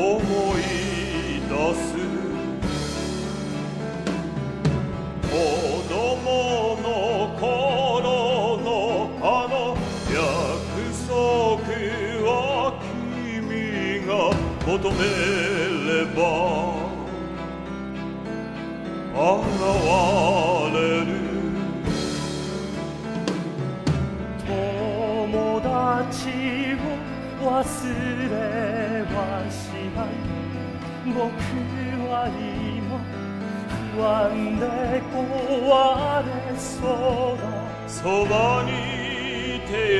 思い出す。子供の頃のあの約束は君が求めれば。現れる。友達を忘れはしない僕は今不安で壊れそうだ。そばにいてよ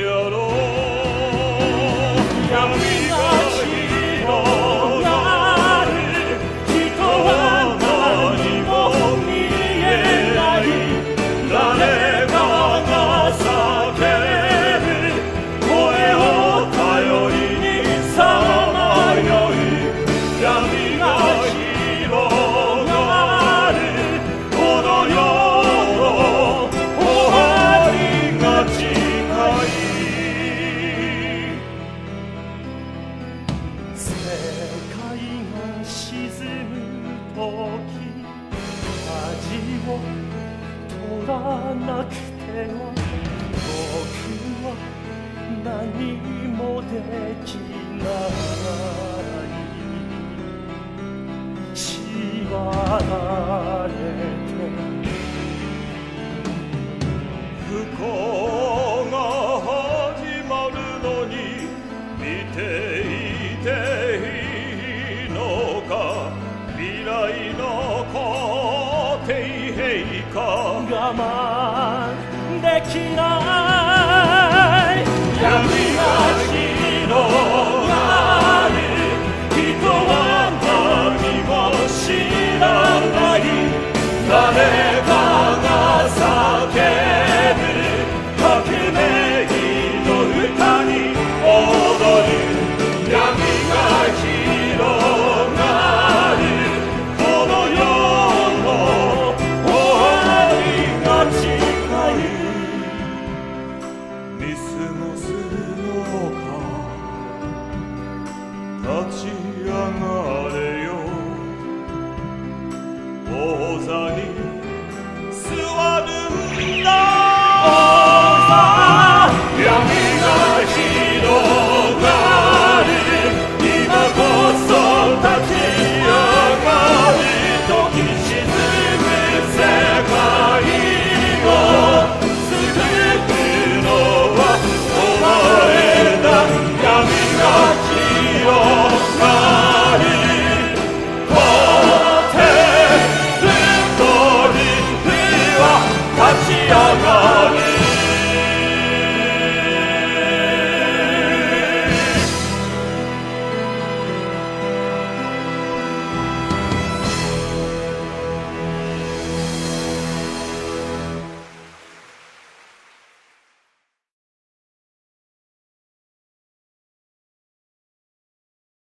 界が沈む時舵を取らなくては僕は何もできない。縛られて不幸我慢できない。